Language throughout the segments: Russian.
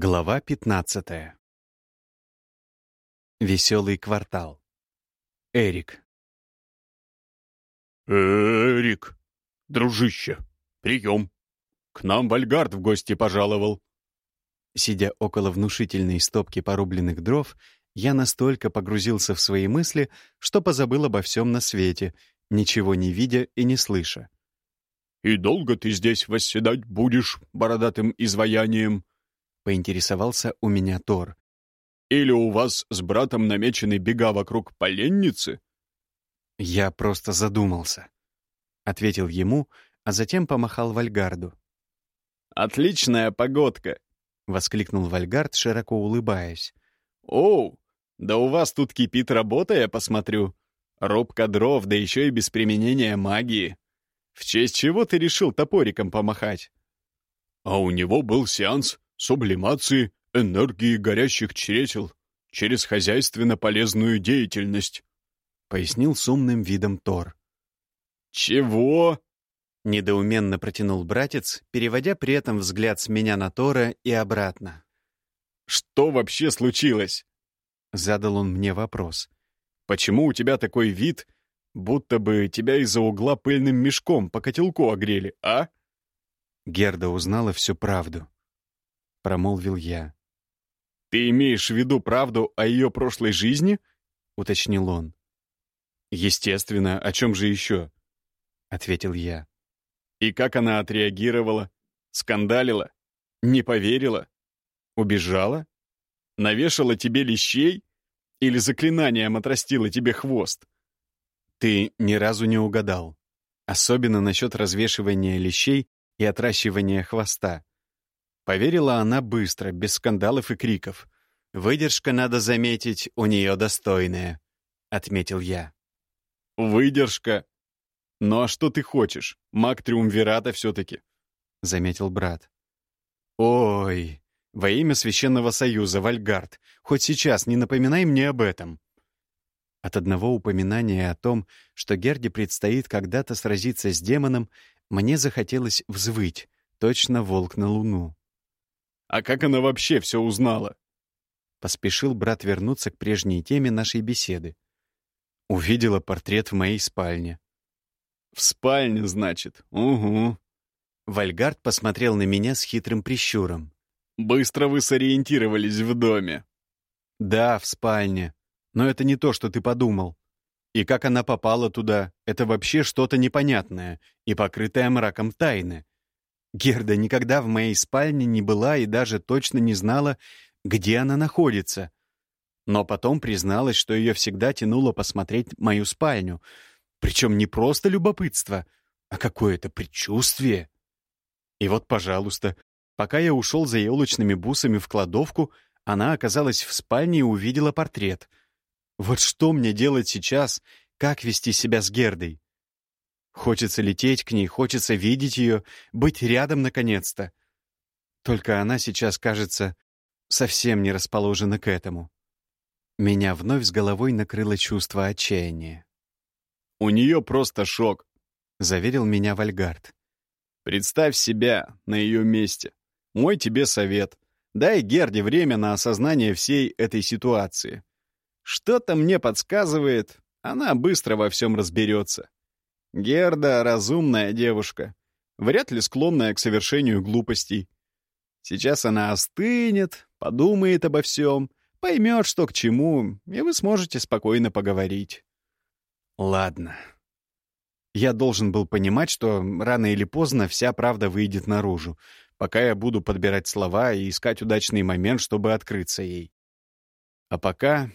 Глава 15. Веселый квартал. Эрик. «Эрик, дружище, прием. К нам Вальгард в гости пожаловал». Сидя около внушительной стопки порубленных дров, я настолько погрузился в свои мысли, что позабыл обо всем на свете, ничего не видя и не слыша. «И долго ты здесь восседать будешь бородатым изваянием?» Поинтересовался у меня Тор. «Или у вас с братом намечены бега вокруг поленницы?» «Я просто задумался», — ответил ему, а затем помахал Вальгарду. «Отличная погодка!» — воскликнул Вальгард, широко улыбаясь. «Оу, да у вас тут кипит работа, я посмотрю. Рубка дров, да еще и без применения магии. В честь чего ты решил топориком помахать?» «А у него был сеанс сублимации энергии горящих чресел через хозяйственно полезную деятельность», — пояснил с умным видом Тор. «Чего?» — недоуменно протянул братец, переводя при этом взгляд с меня на Тора и обратно. «Что вообще случилось?» — задал он мне вопрос. «Почему у тебя такой вид, будто бы тебя из-за угла пыльным мешком по котелку огрели, а?» Герда узнала всю правду. — промолвил я. «Ты имеешь в виду правду о ее прошлой жизни?» — уточнил он. «Естественно, о чем же еще?» — ответил я. «И как она отреагировала? Скандалила? Не поверила? Убежала? Навешала тебе лещей? Или заклинанием отрастила тебе хвост?» «Ты ни разу не угадал. Особенно насчет развешивания лещей и отращивания хвоста. Поверила она быстро, без скандалов и криков. «Выдержка, надо заметить, у нее достойная», — отметил я. «Выдержка? Ну а что ты хочешь? Маг Триумвирата все-таки», — заметил брат. «Ой, во имя Священного Союза, Вальгард, хоть сейчас не напоминай мне об этом». От одного упоминания о том, что Герде предстоит когда-то сразиться с демоном, мне захотелось взвыть, точно волк на луну. А как она вообще все узнала?» Поспешил брат вернуться к прежней теме нашей беседы. Увидела портрет в моей спальне. «В спальне, значит? Угу». Вальгард посмотрел на меня с хитрым прищуром. «Быстро вы сориентировались в доме». «Да, в спальне. Но это не то, что ты подумал. И как она попала туда, это вообще что-то непонятное и покрытое мраком тайны. Герда никогда в моей спальне не была и даже точно не знала, где она находится. Но потом призналась, что ее всегда тянуло посмотреть мою спальню. Причем не просто любопытство, а какое-то предчувствие. И вот, пожалуйста, пока я ушел за елочными бусами в кладовку, она оказалась в спальне и увидела портрет. Вот что мне делать сейчас? Как вести себя с Гердой? Хочется лететь к ней, хочется видеть ее, быть рядом наконец-то. Только она сейчас, кажется, совсем не расположена к этому. Меня вновь с головой накрыло чувство отчаяния. «У нее просто шок», — заверил меня Вальгард. «Представь себя на ее месте. Мой тебе совет. Дай Герде время на осознание всей этой ситуации. Что-то мне подсказывает, она быстро во всем разберется. Герда — разумная девушка, вряд ли склонная к совершению глупостей. Сейчас она остынет, подумает обо всем, поймет, что к чему, и вы сможете спокойно поговорить. Ладно. Я должен был понимать, что рано или поздно вся правда выйдет наружу, пока я буду подбирать слова и искать удачный момент, чтобы открыться ей. А пока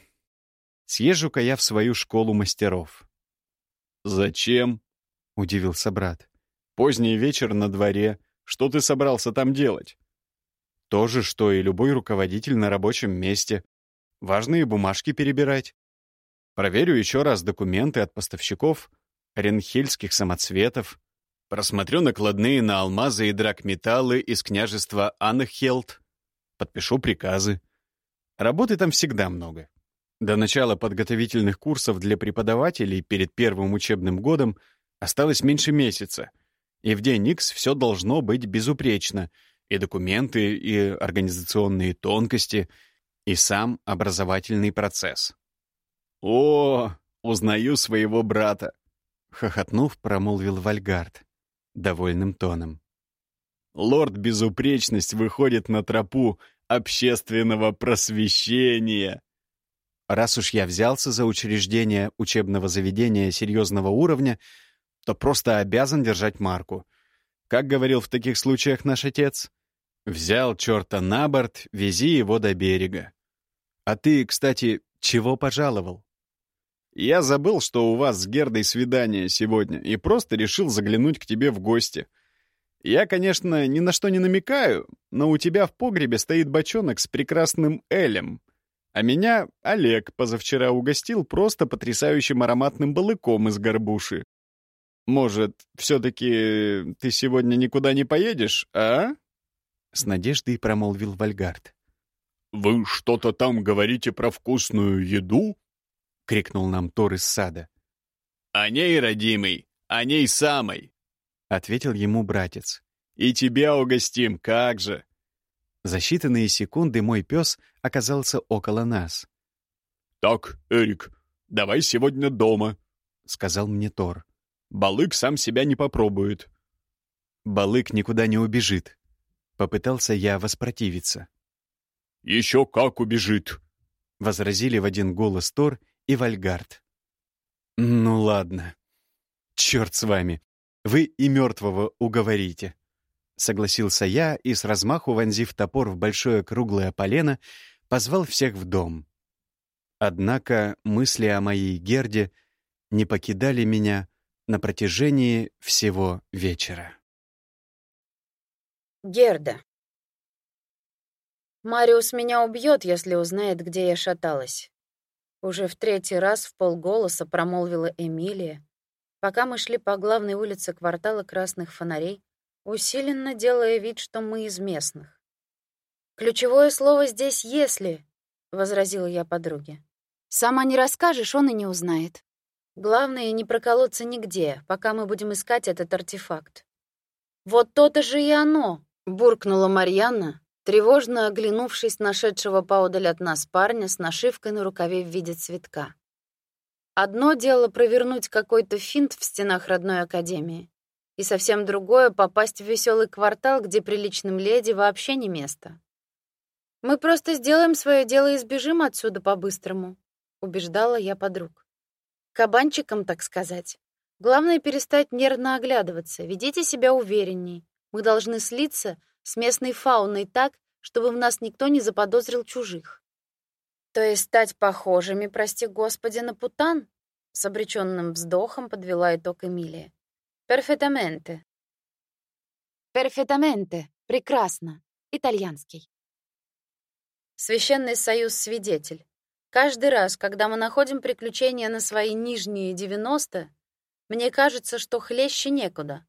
съезжу-ка я в свою школу мастеров. «Зачем?» — удивился брат. «Поздний вечер на дворе. Что ты собрался там делать?» «То же, что и любой руководитель на рабочем месте. Важные бумажки перебирать. Проверю еще раз документы от поставщиков ренхельских самоцветов. Просмотрю накладные на алмазы и драгметаллы из княжества Аннахелт. Подпишу приказы. Работы там всегда много. До начала подготовительных курсов для преподавателей перед первым учебным годом осталось меньше месяца, и в день Икс все должно быть безупречно, И документы, и организационные тонкости, и сам образовательный процесс. «О, узнаю своего брата!» — хохотнув, промолвил Вальгард довольным тоном. «Лорд Безупречность выходит на тропу общественного просвещения!» Раз уж я взялся за учреждение учебного заведения серьезного уровня, то просто обязан держать марку. Как говорил в таких случаях наш отец, «Взял черта на борт, вези его до берега». А ты, кстати, чего пожаловал? Я забыл, что у вас с Гердой свидание сегодня, и просто решил заглянуть к тебе в гости. Я, конечно, ни на что не намекаю, но у тебя в погребе стоит бочонок с прекрасным элем. А меня Олег позавчера угостил просто потрясающим ароматным балыком из горбуши. Может, все-таки ты сегодня никуда не поедешь, а? С надеждой промолвил Вальгард. «Вы что-то там говорите про вкусную еду?» — крикнул нам Тор из сада. «О ней, родимый, о ней самой!» — ответил ему братец. «И тебя угостим, как же!» За считанные секунды мой пес оказался около нас. «Так, Эрик, давай сегодня дома», — сказал мне Тор. «Балык сам себя не попробует». «Балык никуда не убежит», — попытался я воспротивиться. «Еще как убежит», — возразили в один голос Тор и Вальгард. «Ну ладно. Черт с вами. Вы и мертвого уговорите». Согласился я и, с размаху вонзив топор в большое круглое полено, позвал всех в дом. Однако мысли о моей Герде не покидали меня на протяжении всего вечера. Герда. Мариус меня убьет, если узнает, где я шаталась. Уже в третий раз в полголоса промолвила Эмилия, пока мы шли по главной улице квартала красных фонарей, усиленно делая вид, что мы из местных. «Ключевое слово здесь «если», — возразила я подруге. «Сама не расскажешь, он и не узнает. Главное, не проколоться нигде, пока мы будем искать этот артефакт». «Вот то-то же и оно!» — буркнула Марьяна, тревожно оглянувшись нашедшего поодаль от нас парня с нашивкой на рукаве в виде цветка. Одно дело провернуть какой-то финт в стенах родной академии, и совсем другое — попасть в веселый квартал, где приличным леди вообще не место. «Мы просто сделаем свое дело и сбежим отсюда по-быстрому», — убеждала я подруг. «Кабанчиком, так сказать. Главное — перестать нервно оглядываться, ведите себя уверенней. Мы должны слиться — с местной фауной так, чтобы в нас никто не заподозрил чужих. То есть стать похожими, прости господи, на путан? С обреченным вздохом подвела итог Эмилия. Перфетаменте. Перфетаменте. Прекрасно. Итальянский. Священный союз свидетель. Каждый раз, когда мы находим приключения на свои нижние 90, мне кажется, что хлеще некуда.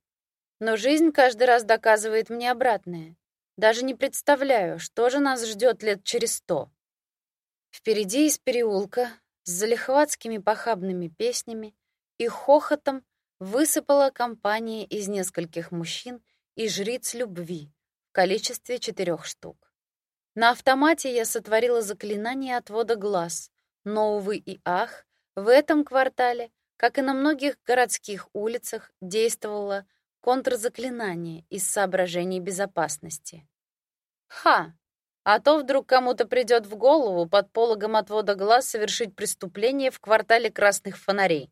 Но жизнь каждый раз доказывает мне обратное. Даже не представляю, что же нас ждет лет через сто. Впереди из переулка с залихватскими похабными песнями и хохотом высыпала компания из нескольких мужчин и жриц любви в количестве четырех штук. На автомате я сотворила заклинание отвода глаз, но, увы и ах, в этом квартале, как и на многих городских улицах, действовала контрзаклинание из соображений безопасности. Ха! А то вдруг кому-то придет в голову под пологом отвода глаз совершить преступление в квартале красных фонарей.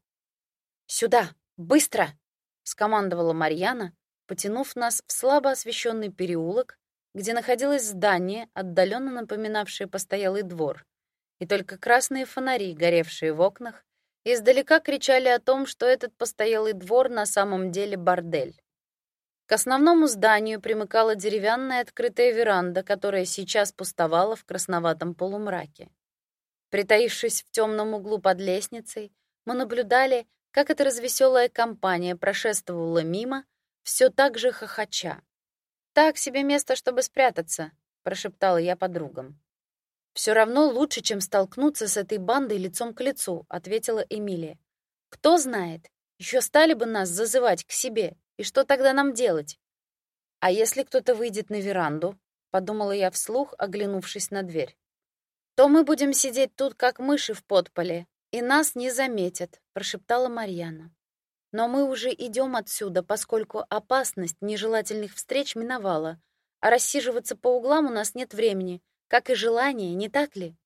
«Сюда! Быстро!» — скомандовала Марьяна, потянув нас в слабо освещенный переулок, где находилось здание, отдаленно напоминавшее постоялый двор, и только красные фонари, горевшие в окнах, издалека кричали о том, что этот постоялый двор на самом деле бордель. К основному зданию примыкала деревянная открытая веранда, которая сейчас пустовала в красноватом полумраке. Притаившись в темном углу под лестницей, мы наблюдали, как эта развеселая компания прошествовала мимо, все так же хохоча. «Так себе место, чтобы спрятаться», — прошептала я подругам. «Все равно лучше, чем столкнуться с этой бандой лицом к лицу», — ответила Эмилия. «Кто знает, еще стали бы нас зазывать к себе, и что тогда нам делать?» А если кто-то выйдет на веранду, подумала я вслух, оглянувшись на дверь, то мы будем сидеть тут, как мыши в подполе, и нас не заметят, прошептала Марьяна. Но мы уже идем отсюда, поскольку опасность нежелательных встреч миновала, а рассиживаться по углам у нас нет времени, как и желания, не так ли?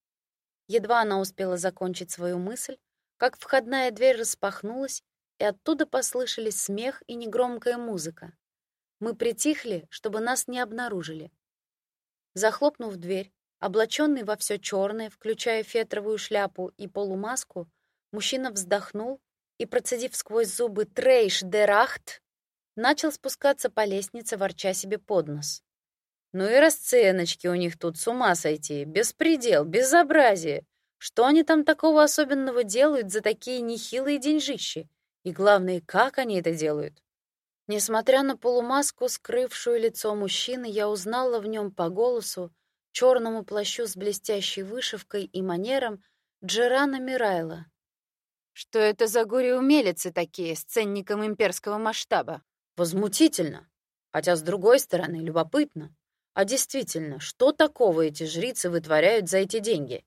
Едва она успела закончить свою мысль, как входная дверь распахнулась, и оттуда послышались смех и негромкая музыка. Мы притихли, чтобы нас не обнаружили. Захлопнув дверь, облаченный во все черное, включая фетровую шляпу и полумаску, мужчина вздохнул и, процедив сквозь зубы «Трейш дерахт», начал спускаться по лестнице, ворча себе под нос. «Ну и расценочки у них тут, с ума сойти! Беспредел, безобразие! Что они там такого особенного делают за такие нехилые деньжищи? И главное, как они это делают?» Несмотря на полумаску, скрывшую лицо мужчины, я узнала в нем по голосу, черному плащу с блестящей вышивкой и манерам Джерана Мирайла, что это за горе-умелицы такие с ценником имперского масштаба? Возмутительно. Хотя, с другой стороны, любопытно. А действительно, что такого эти жрицы вытворяют за эти деньги?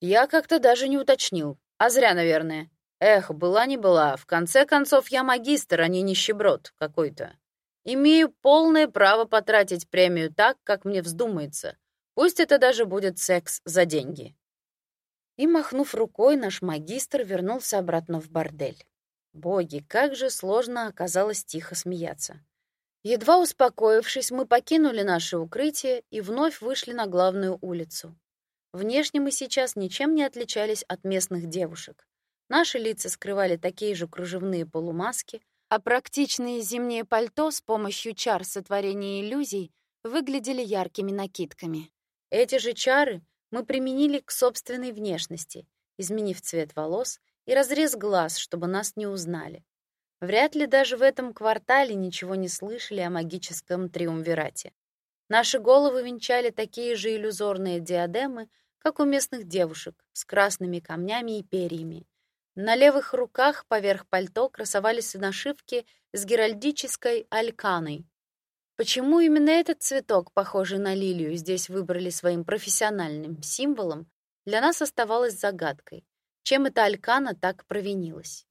Я как-то даже не уточнил. А зря, наверное. Эх, была не была. В конце концов, я магистр, а не нищеброд какой-то. Имею полное право потратить премию так, как мне вздумается. Пусть это даже будет секс за деньги. И, махнув рукой, наш магистр вернулся обратно в бордель. Боги, как же сложно оказалось тихо смеяться. Едва успокоившись, мы покинули наше укрытие и вновь вышли на главную улицу. Внешне мы сейчас ничем не отличались от местных девушек. Наши лица скрывали такие же кружевные полумаски, а практичные зимние пальто с помощью чар сотворения иллюзий выглядели яркими накидками. Эти же чары мы применили к собственной внешности, изменив цвет волос и разрез глаз, чтобы нас не узнали. Вряд ли даже в этом квартале ничего не слышали о магическом триумвирате. Наши головы венчали такие же иллюзорные диадемы, как у местных девушек, с красными камнями и перьями. На левых руках поверх пальто красовались нашивки с геральдической альканой, Почему именно этот цветок, похожий на лилию, здесь выбрали своим профессиональным символом, для нас оставалось загадкой. Чем эта алькана так провинилась?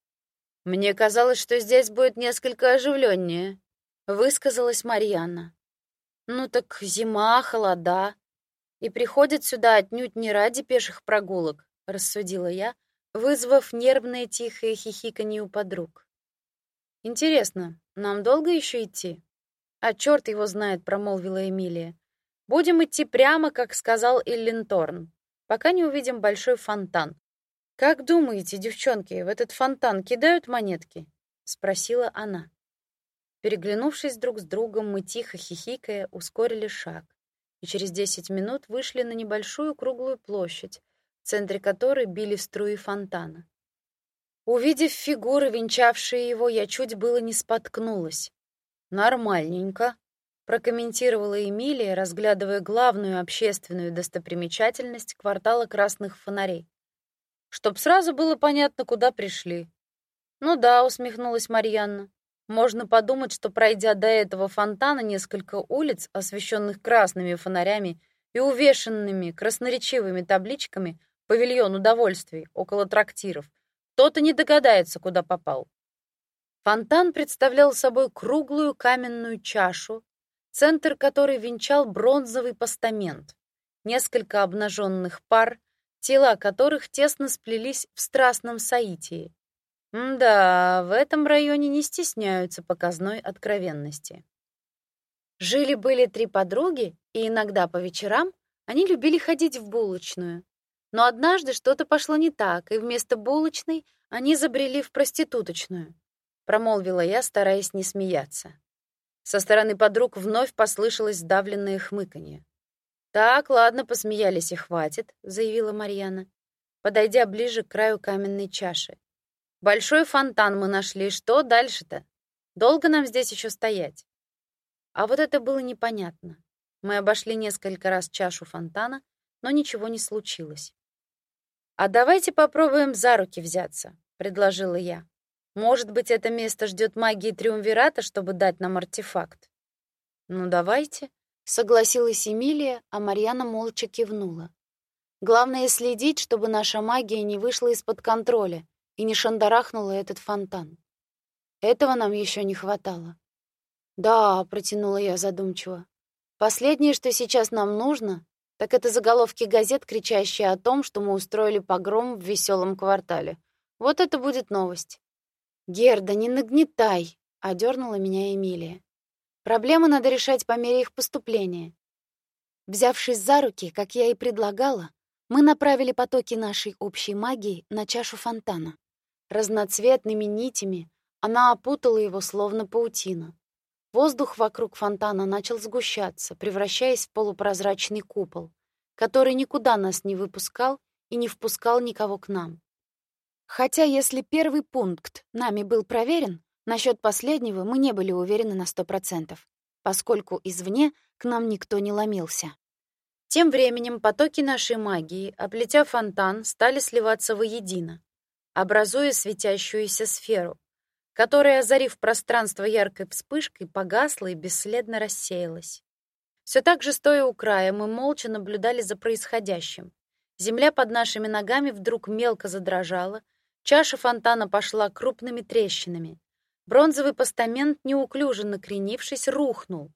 Мне казалось, что здесь будет несколько оживленнее, высказалась Марьяна. Ну так зима, холода, и приходят сюда отнюдь не ради пеших прогулок, рассудила я, вызвав нервное тихое хихиканье у подруг. Интересно, нам долго еще идти? «А черт его знает», — промолвила Эмилия. «Будем идти прямо, как сказал Иллинторн, пока не увидим большой фонтан». «Как думаете, девчонки, в этот фонтан кидают монетки?» — спросила она. Переглянувшись друг с другом, мы тихо хихикая ускорили шаг и через десять минут вышли на небольшую круглую площадь, в центре которой били струи фонтана. Увидев фигуры, венчавшие его, я чуть было не споткнулась. Нормальненько, прокомментировала Эмилия, разглядывая главную общественную достопримечательность квартала красных фонарей. Чтоб сразу было понятно, куда пришли. Ну да, усмехнулась Марьянна. Можно подумать, что пройдя до этого фонтана несколько улиц, освещенных красными фонарями и увешанными красноречивыми табличками «Павильон удовольствий» около трактиров, кто-то не догадается, куда попал. Фонтан представлял собой круглую каменную чашу, центр которой венчал бронзовый постамент, несколько обнаженных пар, тела которых тесно сплелись в страстном соитии. да, в этом районе не стесняются показной откровенности. Жили-были три подруги, и иногда по вечерам они любили ходить в булочную. Но однажды что-то пошло не так, и вместо булочной они забрели в проституточную промолвила я, стараясь не смеяться. Со стороны подруг вновь послышалось сдавленное хмыканье. Так, ладно, посмеялись и хватит, заявила Марьяна, подойдя ближе к краю каменной чаши. Большой фонтан мы нашли, что дальше-то? Долго нам здесь еще стоять? А вот это было непонятно. Мы обошли несколько раз чашу фонтана, но ничего не случилось. А давайте попробуем за руки взяться, предложила я. Может быть, это место ждет магии Триумвирата, чтобы дать нам артефакт? Ну, давайте, согласилась Эмилия, а Марьяна молча кивнула. Главное следить, чтобы наша магия не вышла из-под контроля и не шандарахнула этот фонтан. Этого нам еще не хватало. Да, протянула я задумчиво. Последнее, что сейчас нам нужно, так это заголовки газет, кричащие о том, что мы устроили погром в веселом квартале. Вот это будет новость. Герда, не нагнетай, одернула меня Эмилия. Проблемы надо решать по мере их поступления. Взявшись за руки, как я и предлагала, мы направили потоки нашей общей магии на чашу фонтана. Разноцветными нитями она опутала его словно паутина. Воздух вокруг фонтана начал сгущаться, превращаясь в полупрозрачный купол, который никуда нас не выпускал и не впускал никого к нам. Хотя если первый пункт нами был проверен, насчет последнего мы не были уверены на сто процентов, поскольку извне к нам никто не ломился. Тем временем потоки нашей магии, облетя фонтан, стали сливаться воедино, образуя светящуюся сферу, которая, озарив пространство яркой вспышкой, погасла и бесследно рассеялась. Все так же стоя у края, мы молча наблюдали за происходящим. Земля под нашими ногами вдруг мелко задрожала, чаша фонтана пошла крупными трещинами. Бронзовый постамент, неуклюже накренившись, рухнул.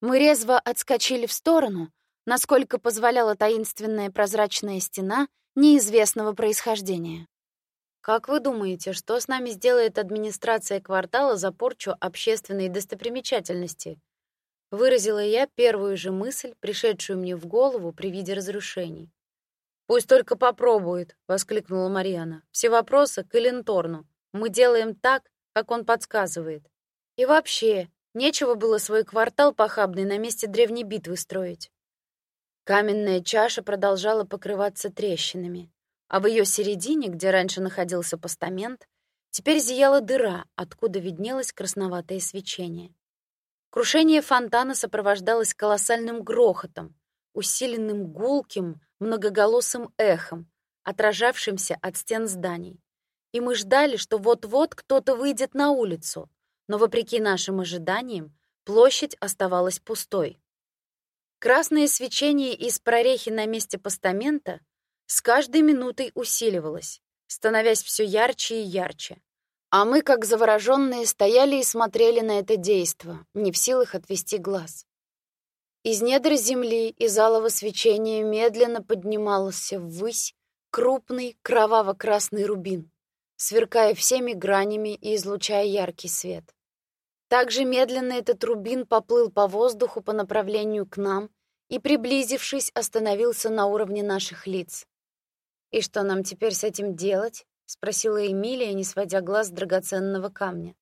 Мы резво отскочили в сторону, насколько позволяла таинственная прозрачная стена неизвестного происхождения. Как вы думаете, что с нами сделает администрация квартала за порчу общественной достопримечательности? Выразила я первую же мысль, пришедшую мне в голову при виде разрушений. Пусть только попробует, воскликнула Марьяна. Все вопросы к Эленторну. Мы делаем так, как он подсказывает. И вообще, нечего было свой квартал похабный на месте древней битвы строить. Каменная чаша продолжала покрываться трещинами а в ее середине, где раньше находился постамент, теперь зияла дыра, откуда виднелось красноватое свечение. Крушение фонтана сопровождалось колоссальным грохотом, усиленным гулким, многоголосым эхом, отражавшимся от стен зданий. И мы ждали, что вот-вот кто-то выйдет на улицу, но, вопреки нашим ожиданиям, площадь оставалась пустой. Красное свечение из прорехи на месте постамента с каждой минутой усиливалось, становясь все ярче и ярче. А мы, как завороженные, стояли и смотрели на это действо, не в силах отвести глаз. Из недр земли из алого свечения медленно поднимался ввысь крупный кроваво-красный рубин, сверкая всеми гранями и излучая яркий свет. Также медленно этот рубин поплыл по воздуху по направлению к нам и, приблизившись, остановился на уровне наших лиц. «И что нам теперь с этим делать?» — спросила Эмилия, не сводя глаз с драгоценного камня.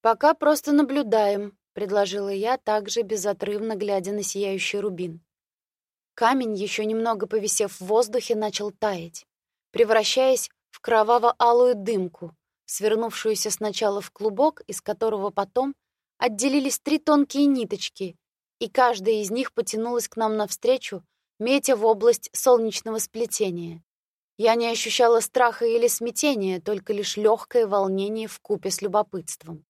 «Пока просто наблюдаем», — предложила я, также безотрывно глядя на сияющий рубин. Камень, еще немного повисев в воздухе, начал таять, превращаясь в кроваво-алую дымку, свернувшуюся сначала в клубок, из которого потом отделились три тонкие ниточки, и каждая из них потянулась к нам навстречу, метя в область солнечного сплетения. Я не ощущала страха или смятения, только лишь легкое волнение в купе с любопытством.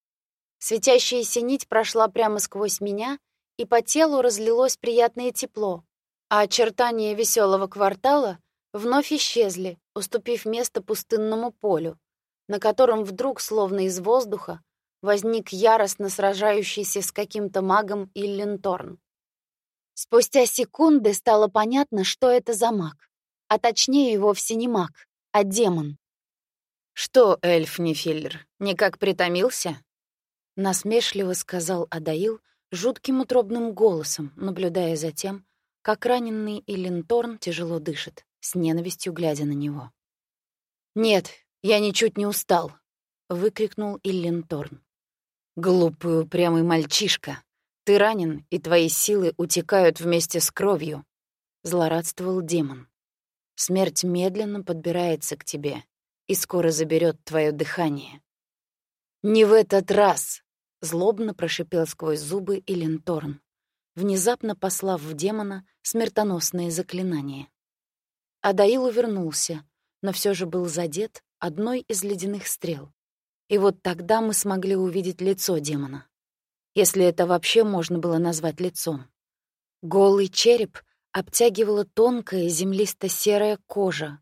Светящаяся нить прошла прямо сквозь меня, и по телу разлилось приятное тепло, а очертания веселого квартала вновь исчезли, уступив место пустынному полю, на котором вдруг, словно из воздуха, возник яростно сражающийся с каким-то магом Илленторн. Спустя секунды стало понятно, что это за маг а точнее вовсе не маг, а демон. «Что, эльф Нефиллер, никак притомился?» Насмешливо сказал Адаил жутким утробным голосом, наблюдая за тем, как раненый Иллинторн тяжело дышит, с ненавистью глядя на него. «Нет, я ничуть не устал», — выкрикнул Иллинторн. «Глупый упрямый мальчишка, ты ранен, и твои силы утекают вместе с кровью», — злорадствовал демон. Смерть медленно подбирается к тебе и скоро заберет твое дыхание. «Не в этот раз!» — злобно прошипел сквозь зубы Иленторн, внезапно послав в демона смертоносное заклинание. Адаил увернулся, но все же был задет одной из ледяных стрел. И вот тогда мы смогли увидеть лицо демона. если это вообще можно было назвать лицом. Голый череп обтягивала тонкая землисто-серая кожа.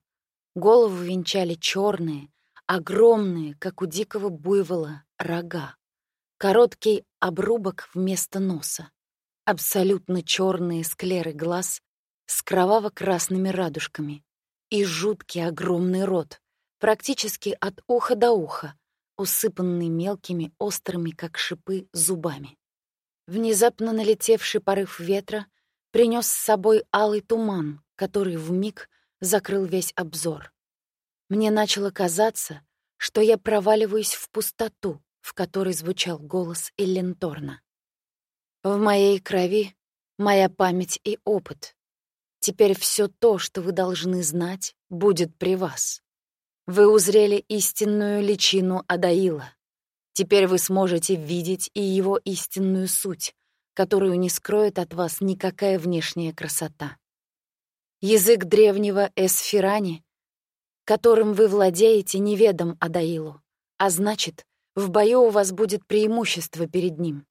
Голову венчали черные, огромные, как у дикого буйвола, рога. Короткий обрубок вместо носа. Абсолютно черные склеры глаз с кроваво-красными радужками и жуткий огромный рот, практически от уха до уха, усыпанный мелкими, острыми, как шипы, зубами. Внезапно налетевший порыв ветра принес с собой алый туман, который вмиг закрыл весь обзор. Мне начало казаться, что я проваливаюсь в пустоту, в которой звучал голос Элленторна. В моей крови моя память и опыт. Теперь все то, что вы должны знать, будет при вас. Вы узрели истинную личину Адаила. Теперь вы сможете видеть и его истинную суть, которую не скроет от вас никакая внешняя красота. Язык древнего Эсфирани, которым вы владеете, неведом Адаилу, а значит, в бою у вас будет преимущество перед ним.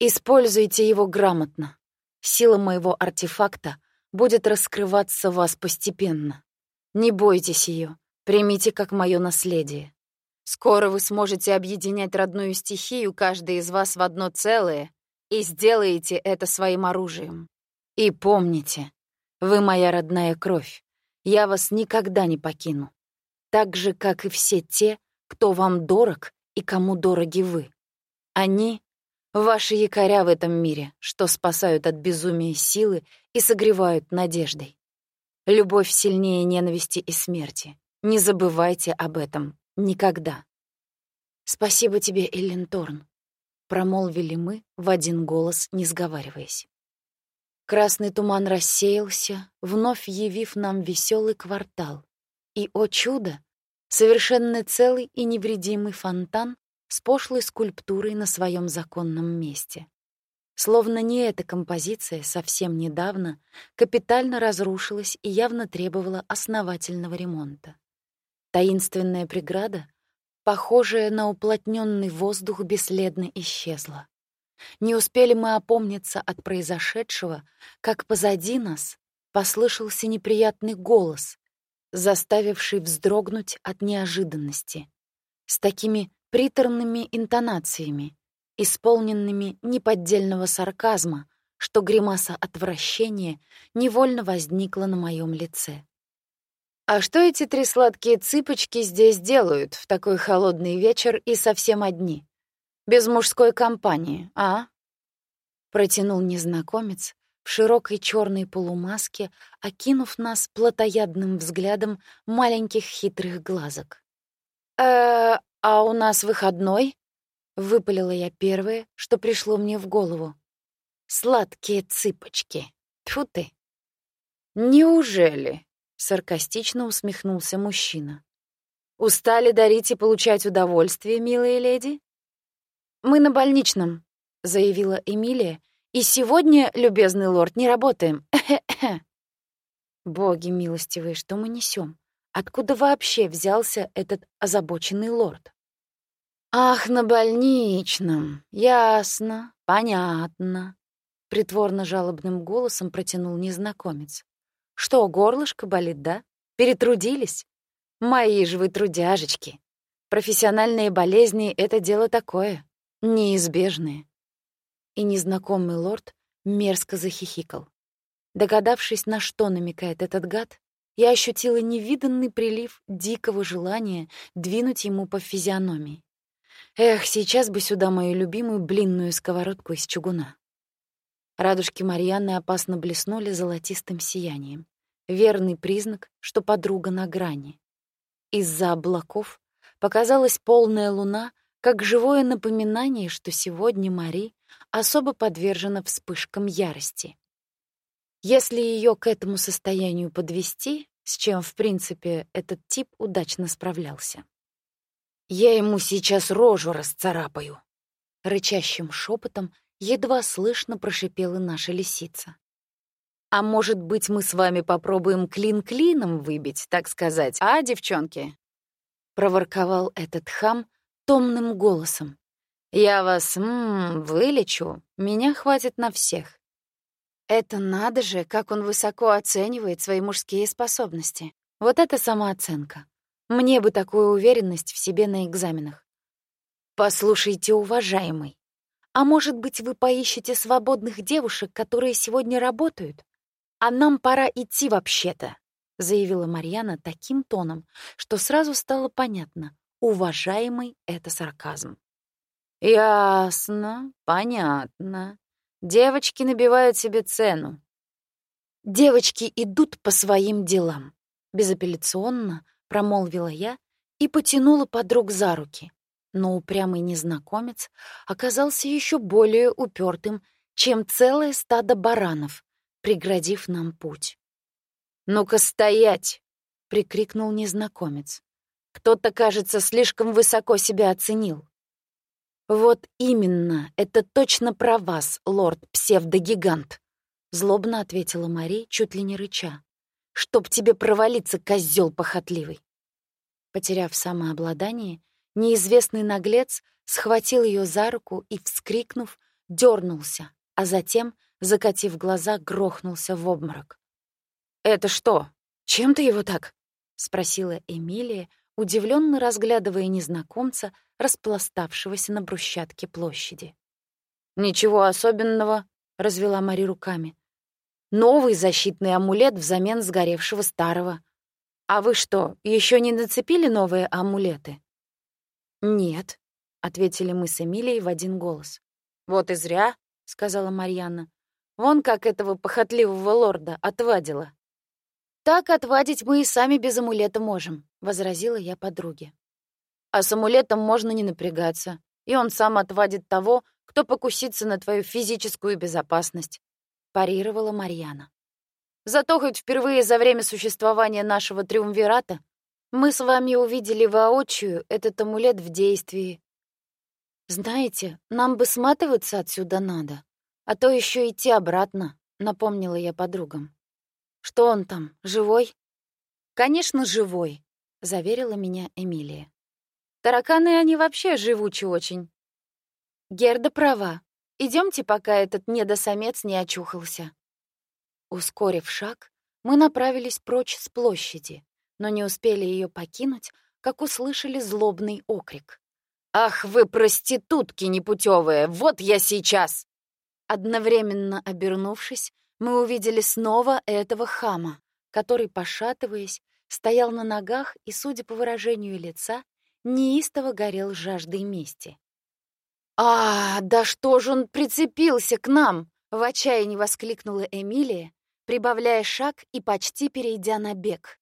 Используйте его грамотно. Сила моего артефакта будет раскрываться вас постепенно. Не бойтесь ее, Примите как мое наследие. Скоро вы сможете объединять родную стихию, каждый из вас в одно целое, и сделаете это своим оружием. И помните, вы моя родная кровь. Я вас никогда не покину. Так же, как и все те, кто вам дорог и кому дороги вы. Они — ваши якоря в этом мире, что спасают от безумия силы и согревают надеждой. Любовь сильнее ненависти и смерти. Не забывайте об этом. Никогда. «Спасибо тебе, Элленторн», — промолвили мы в один голос, не сговариваясь. Красный туман рассеялся, вновь явив нам веселый квартал. И, о чудо, совершенно целый и невредимый фонтан с пошлой скульптурой на своем законном месте. Словно не эта композиция совсем недавно капитально разрушилась и явно требовала основательного ремонта. Таинственная преграда, похожая на уплотненный воздух, бесследно исчезла. Не успели мы опомниться от произошедшего, как позади нас послышался неприятный голос, заставивший вздрогнуть от неожиданности, с такими приторными интонациями, исполненными неподдельного сарказма, что гримаса отвращения невольно возникла на моем лице. А что эти три сладкие цыпочки здесь делают в такой холодный вечер и совсем одни? Без мужской компании, а? Протянул незнакомец широкой черной полумаске, окинув нас плотоядным взглядом маленьких хитрых глазок. «Э, а у нас выходной?» — выпалила я первое, что пришло мне в голову. «Сладкие цыпочки. Тьфу ты!» «Неужели?» Саркастично усмехнулся мужчина. «Устали дарить и получать удовольствие, милые леди?» «Мы на больничном», — заявила Эмилия, «и сегодня, любезный лорд, не работаем. Боги милостивые, что мы несем? Откуда вообще взялся этот озабоченный лорд? Ах, на больничном. Ясно, понятно. Притворно жалобным голосом протянул незнакомец. Что, горлышко болит, да? Перетрудились? Мои же вы трудяжечки. Профессиональные болезни — это дело такое, неизбежное. И незнакомый лорд мерзко захихикал. Догадавшись, на что намекает этот гад, я ощутила невиданный прилив дикого желания двинуть ему по физиономии. Эх, сейчас бы сюда мою любимую блинную сковородку из чугуна. Радужки Марьяны опасно блеснули золотистым сиянием. Верный признак, что подруга на грани. Из-за облаков показалась полная луна, как живое напоминание, что сегодня Мари особо подвержена вспышкам ярости. Если ее к этому состоянию подвести, с чем, в принципе, этот тип удачно справлялся. «Я ему сейчас рожу расцарапаю», — рычащим шепотом едва слышно прошипела наша лисица. «А может быть, мы с вами попробуем клин клином выбить, так сказать, а, девчонки?» Проворковал этот хам томным голосом. Я вас м -м, вылечу, меня хватит на всех. Это надо же, как он высоко оценивает свои мужские способности. Вот это самооценка. Мне бы такую уверенность в себе на экзаменах. Послушайте, уважаемый, а может быть, вы поищете свободных девушек, которые сегодня работают? А нам пора идти вообще-то, заявила Марьяна таким тоном, что сразу стало понятно, уважаемый — это сарказм. Ясно, понятно. Девочки набивают себе цену. Девочки идут по своим делам, безапелляционно промолвила я и потянула подруг за руки. Но упрямый незнакомец оказался еще более упертым, чем целое стадо баранов, преградив нам путь. «Ну-ка стоять!» — прикрикнул незнакомец. «Кто-то, кажется, слишком высоко себя оценил. «Вот именно, это точно про вас, лорд-псевдогигант», — злобно ответила Мари, чуть ли не рыча. «Чтоб тебе провалиться, козел похотливый!» Потеряв самообладание, неизвестный наглец схватил ее за руку и, вскрикнув, дернулся, а затем, закатив глаза, грохнулся в обморок. «Это что? Чем ты его так?» — спросила Эмилия, удивленно разглядывая незнакомца, распластавшегося на брусчатке площади. «Ничего особенного», — развела Мари руками. «Новый защитный амулет взамен сгоревшего старого. А вы что, еще не нацепили новые амулеты?» «Нет», — ответили мы с Эмилией в один голос. «Вот и зря», — сказала Марьяна. «Вон как этого похотливого лорда отвадила». «Так отвадить мы и сами без амулета можем», — возразила я подруге. «А с амулетом можно не напрягаться, и он сам отвадит того, кто покусится на твою физическую безопасность», — парировала Марьяна. «Зато хоть впервые за время существования нашего триумвирата мы с вами увидели воочию этот амулет в действии. Знаете, нам бы сматываться отсюда надо, а то еще идти обратно», — напомнила я подругам. Что он там, живой? Конечно, живой, заверила меня Эмилия. Тараканы они вообще живучи очень. Герда права. Идемте, пока этот недосамец не очухался. Ускорив шаг, мы направились прочь с площади, но не успели ее покинуть, как услышали злобный окрик. «Ах вы, проститутки непутевые! Вот я сейчас!» Одновременно обернувшись, мы увидели снова этого хама, который, пошатываясь, стоял на ногах и, судя по выражению лица, неистово горел жаждой мести. «А, да что же он прицепился к нам?» — в отчаянии воскликнула Эмилия, прибавляя шаг и почти перейдя на бег.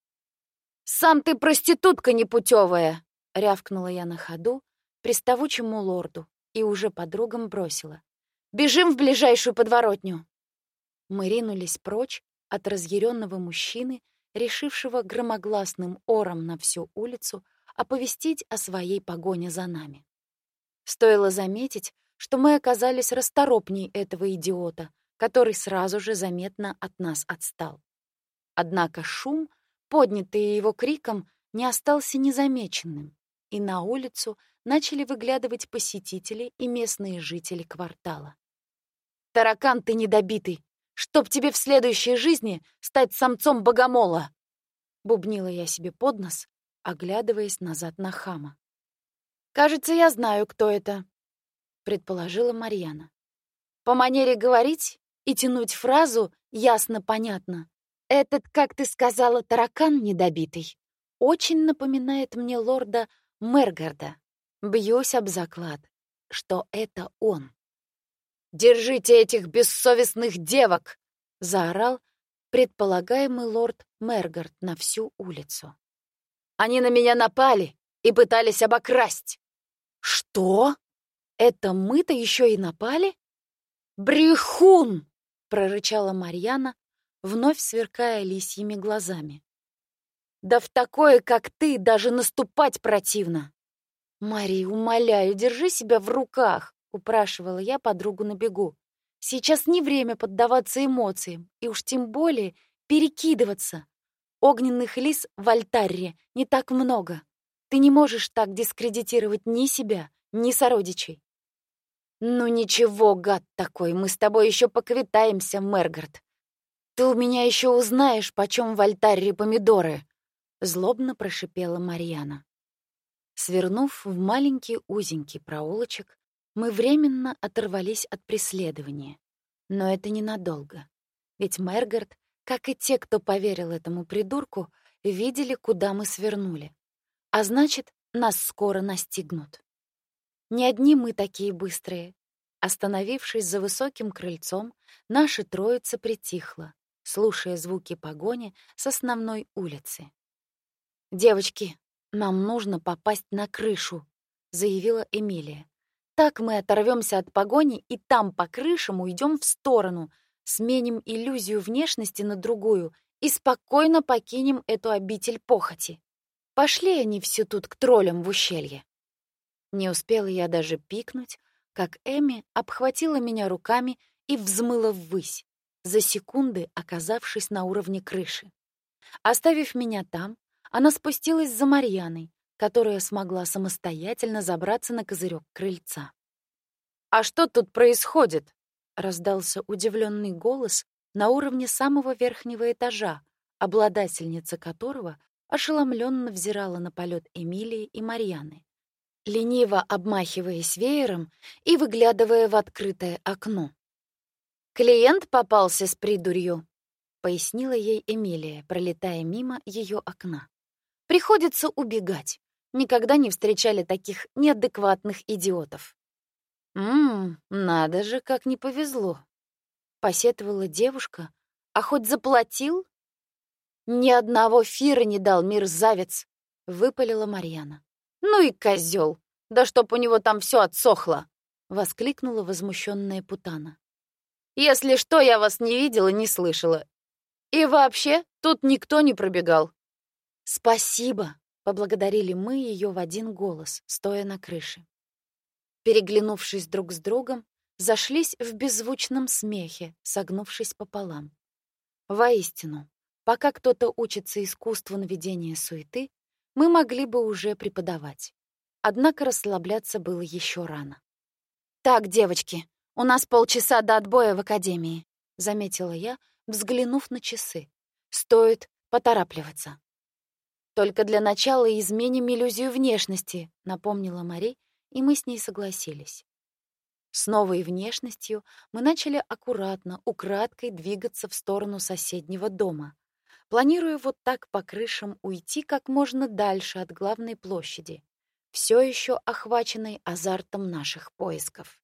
«Сам ты проститутка непутевая!» — рявкнула я на ходу приставучему лорду и уже подругам бросила. «Бежим в ближайшую подворотню!» Мы ринулись прочь от разъяренного мужчины, решившего громогласным ором на всю улицу оповестить о своей погоне за нами. Стоило заметить, что мы оказались расторопней этого идиота, который сразу же заметно от нас отстал. Однако шум, поднятый его криком, не остался незамеченным, и на улицу начали выглядывать посетители и местные жители квартала. «Таракан ты недобитый! Чтоб тебе в следующей жизни стать самцом богомола!» Бубнила я себе под нос, оглядываясь назад на хама. «Кажется, я знаю, кто это», — предположила Марьяна. По манере говорить и тянуть фразу ясно-понятно. «Этот, как ты сказала, таракан недобитый, очень напоминает мне лорда Мергарда. Бьюсь об заклад, что это он». «Держите этих бессовестных девок!» — заорал предполагаемый лорд Мергард на всю улицу. «Они на меня напали и пытались обокрасть!» «Что? Это мы-то еще и напали?» «Брехун!» — прорычала Марьяна, вновь сверкая лисьими глазами. «Да в такое, как ты, даже наступать противно!» «Мари, умоляю, держи себя в руках!» Упрашивала я подругу на бегу. Сейчас не время поддаваться эмоциям, и уж тем более перекидываться. Огненных лис в альтаре не так много. Ты не можешь так дискредитировать ни себя, ни сородичей. «Ну ничего, гад такой, мы с тобой еще поквитаемся, Мергард. Ты у меня еще узнаешь, почем в альтаре помидоры!» Злобно прошипела Марьяна. Свернув в маленький узенький проулочек, мы временно оторвались от преследования. Но это ненадолго. Ведь Мергард, как и те, кто поверил этому придурку, видели, куда мы свернули. А значит, нас скоро настигнут. Не одни мы такие быстрые. Остановившись за высоким крыльцом, наша троица притихла, слушая звуки погони с основной улицы. «Девочки, нам нужно попасть на крышу», — заявила Эмилия. «Так мы оторвемся от погони и там по крышам уйдем в сторону, сменим иллюзию внешности на другую и спокойно покинем эту обитель похоти. Пошли они все тут к троллям в ущелье». Не успела я даже пикнуть, как Эми обхватила меня руками и взмыла ввысь, за секунды оказавшись на уровне крыши. Оставив меня там, она спустилась за Марьяной, которая смогла самостоятельно забраться на козырек крыльца. «А что тут происходит?» — раздался удивленный голос на уровне самого верхнего этажа, обладательница которого ошеломленно взирала на полет Эмилии и Марьяны, лениво обмахиваясь веером и выглядывая в открытое окно. «Клиент попался с придурью», — пояснила ей Эмилия, пролетая мимо ее окна. «Приходится убегать. Никогда не встречали таких неадекватных идиотов». «Ммм, надо же, как не повезло», — посетовала девушка. «А хоть заплатил?» «Ни одного фира не дал мерзавец», — выпалила Марьяна. «Ну и козел! Да чтоб у него там все отсохло!» — воскликнула возмущенная Путана. Если что, я вас не видела, не слышала. И вообще, тут никто не пробегал. Спасибо, поблагодарили мы ее в один голос, стоя на крыше. Переглянувшись друг с другом, зашлись в беззвучном смехе, согнувшись пополам. Воистину, пока кто-то учится искусству наведения суеты, мы могли бы уже преподавать. Однако расслабляться было еще рано. «Так, девочки, «У нас полчаса до отбоя в академии», — заметила я, взглянув на часы. «Стоит поторапливаться». «Только для начала изменим иллюзию внешности», — напомнила Мари, и мы с ней согласились. С новой внешностью мы начали аккуратно, украдкой двигаться в сторону соседнего дома, планируя вот так по крышам уйти как можно дальше от главной площади, все еще охваченной азартом наших поисков.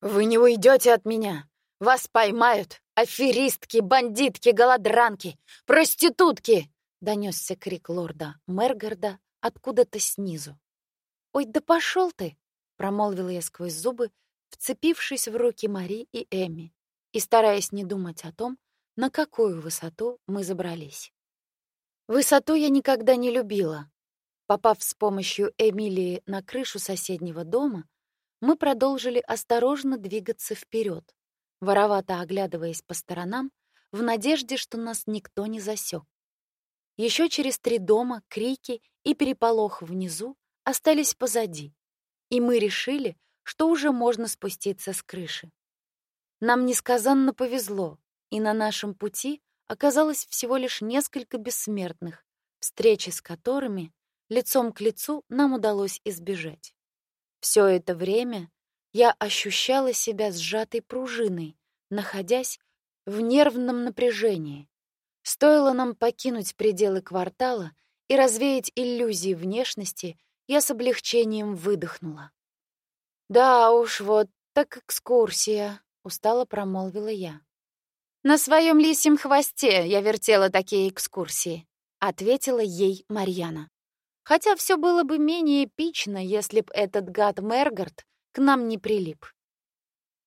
«Вы не уйдете от меня! Вас поймают! Аферистки, бандитки, голодранки, проститутки!» — донесся крик лорда Мергарда откуда-то снизу. «Ой, да пошел ты!» — промолвила я сквозь зубы, вцепившись в руки Мари и Эми и стараясь не думать о том, на какую высоту мы забрались. Высоту я никогда не любила. Попав с помощью Эмилии на крышу соседнего дома, мы продолжили осторожно двигаться вперед, воровато оглядываясь по сторонам, в надежде, что нас никто не засек. Еще через три дома крики и переполох внизу остались позади, и мы решили, что уже можно спуститься с крыши. Нам несказанно повезло, и на нашем пути оказалось всего лишь несколько бессмертных, встречи с которыми лицом к лицу нам удалось избежать. Все это время я ощущала себя сжатой пружиной, находясь в нервном напряжении. Стоило нам покинуть пределы квартала и развеять иллюзии внешности, я с облегчением выдохнула. «Да уж, вот так экскурсия», — устало промолвила я. «На своем лисьем хвосте я вертела такие экскурсии», — ответила ей Марьяна. Хотя все было бы менее эпично, если б этот гад Мергард к нам не прилип.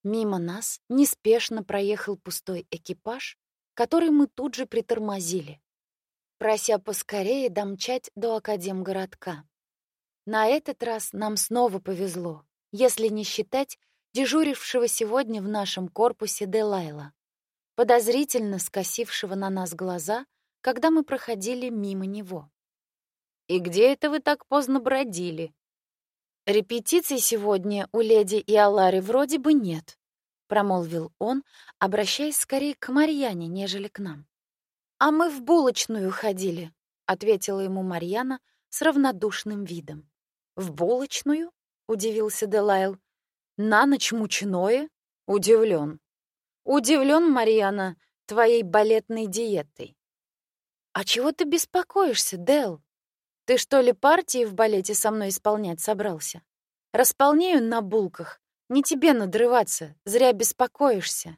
Мимо нас неспешно проехал пустой экипаж, который мы тут же притормозили, прося поскорее домчать до Академгородка. На этот раз нам снова повезло, если не считать дежурившего сегодня в нашем корпусе Делайла, подозрительно скосившего на нас глаза, когда мы проходили мимо него. «И где это вы так поздно бродили?» Репетиций сегодня у леди и Алари вроде бы нет, промолвил он, обращаясь скорее к Марьяне, нежели к нам. А мы в булочную ходили, ответила ему Марьяна с равнодушным видом. В булочную? удивился Делайл. На ночь мучное? Удивлен. Удивлен, Марьяна, твоей балетной диетой. А чего ты беспокоишься, Дел? Ты что ли партии в балете со мной исполнять собрался? Располнею на булках. Не тебе надрываться, зря беспокоишься.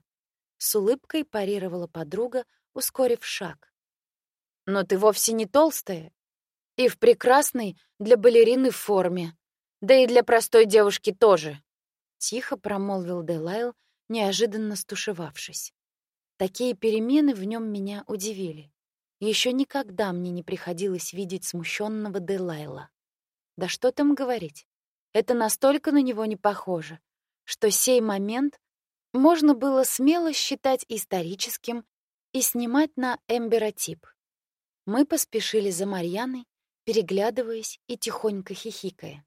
С улыбкой парировала подруга, ускорив шаг. Но ты вовсе не толстая. И в прекрасной для балерины форме. Да и для простой девушки тоже. Тихо промолвил Делайл, неожиданно стушевавшись. Такие перемены в нем меня удивили. Еще никогда мне не приходилось видеть смущенного Делайла. Да что там говорить? Это настолько на него не похоже, что сей момент можно было смело считать историческим и снимать на эмберотип. Мы поспешили за Марьяной, переглядываясь и тихонько хихикая.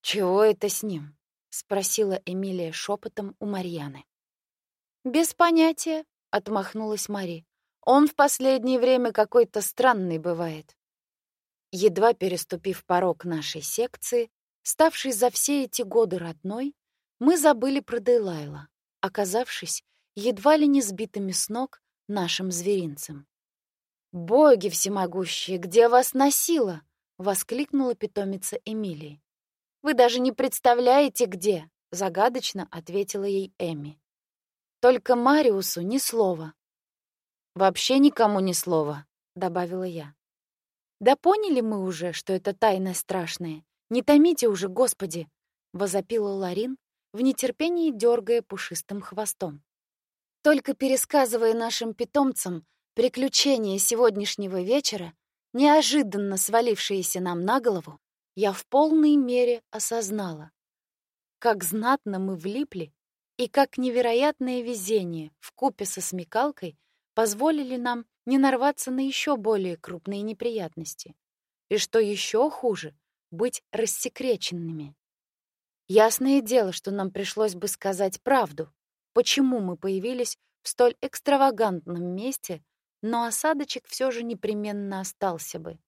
«Чего это с ним?» — спросила Эмилия шепотом у Марьяны. «Без понятия», — отмахнулась Мари. Он в последнее время какой-то странный бывает. Едва переступив порог нашей секции, ставшей за все эти годы родной, мы забыли про Дейлайла, оказавшись едва ли не сбитыми с ног нашим зверинцем. «Боги всемогущие, где вас носило?» — воскликнула питомица Эмилии. «Вы даже не представляете, где!» — загадочно ответила ей Эми. Только Мариусу ни слова, «Вообще никому ни слова», — добавила я. «Да поняли мы уже, что это тайна страшная. Не томите уже, Господи!» — возопила Ларин, в нетерпении дергая пушистым хвостом. Только пересказывая нашим питомцам приключения сегодняшнего вечера, неожиданно свалившиеся нам на голову, я в полной мере осознала, как знатно мы влипли и как невероятное везение в купе со смекалкой позволили нам не нарваться на еще более крупные неприятности. И что еще хуже, быть рассекреченными. Ясное дело, что нам пришлось бы сказать правду, почему мы появились в столь экстравагантном месте, но осадочек все же непременно остался бы.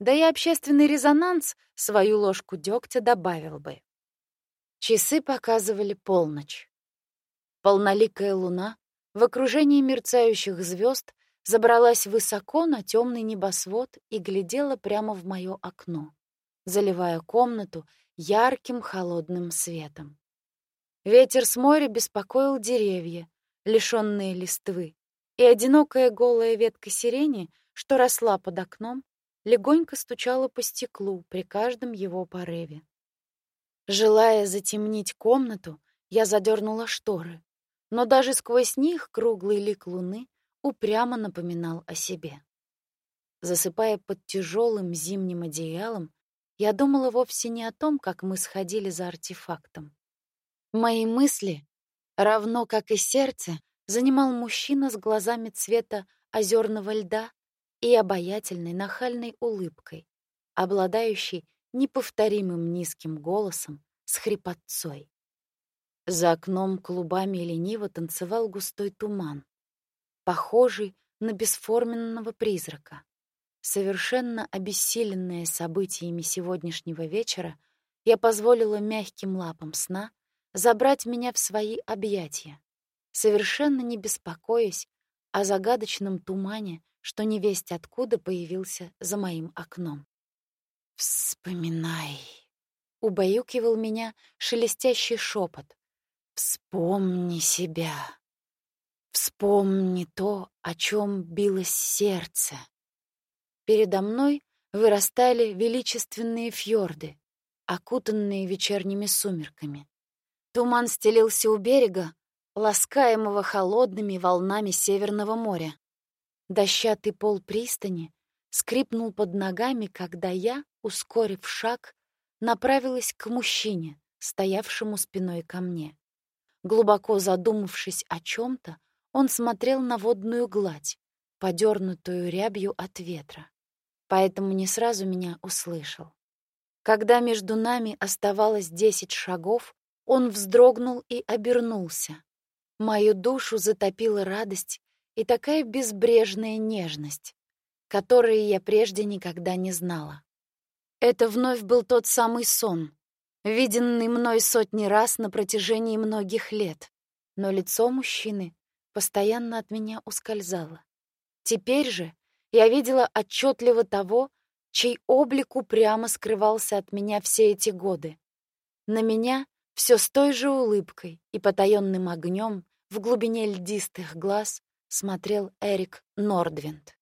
Да и общественный резонанс свою ложку дегтя добавил бы. Часы показывали полночь. Полноликая луна в окружении мерцающих звезд забралась высоко на темный небосвод и глядела прямо в мое окно, заливая комнату ярким холодным светом. Ветер с моря беспокоил деревья, лишенные листвы, и одинокая голая ветка сирени, что росла под окном, легонько стучала по стеклу при каждом его порыве. Желая затемнить комнату, я задернула шторы, но даже сквозь них круглый лик луны упрямо напоминал о себе. Засыпая под тяжелым зимним одеялом, я думала вовсе не о том, как мы сходили за артефактом. Мои мысли, равно как и сердце, занимал мужчина с глазами цвета озерного льда и обаятельной нахальной улыбкой, обладающий неповторимым низким голосом с хрипотцой. За окном клубами лениво танцевал густой туман, похожий на бесформенного призрака. Совершенно обессиленная событиями сегодняшнего вечера, я позволила мягким лапам сна забрать меня в свои объятия, совершенно не беспокоясь о загадочном тумане, что невесть откуда появился за моим окном. «Вспоминай!» — убаюкивал меня шелестящий шепот, Вспомни себя. Вспомни то, о чем билось сердце. Передо мной вырастали величественные фьорды, окутанные вечерними сумерками. Туман стелился у берега, ласкаемого холодными волнами Северного моря. Дощатый пол пристани скрипнул под ногами, когда я, ускорив шаг, направилась к мужчине, стоявшему спиной ко мне. Глубоко задумавшись о чем-то, он смотрел на водную гладь, подернутую рябью от ветра, поэтому не сразу меня услышал. Когда между нами оставалось десять шагов, он вздрогнул и обернулся. Мою душу затопила радость и такая безбрежная нежность, которые я прежде никогда не знала. Это вновь был тот самый сон, виденный мной сотни раз на протяжении многих лет, но лицо мужчины постоянно от меня ускользало. Теперь же я видела отчетливо того, чей облик упрямо скрывался от меня все эти годы. На меня все с той же улыбкой и потаенным огнем в глубине льдистых глаз смотрел Эрик Нордвинд.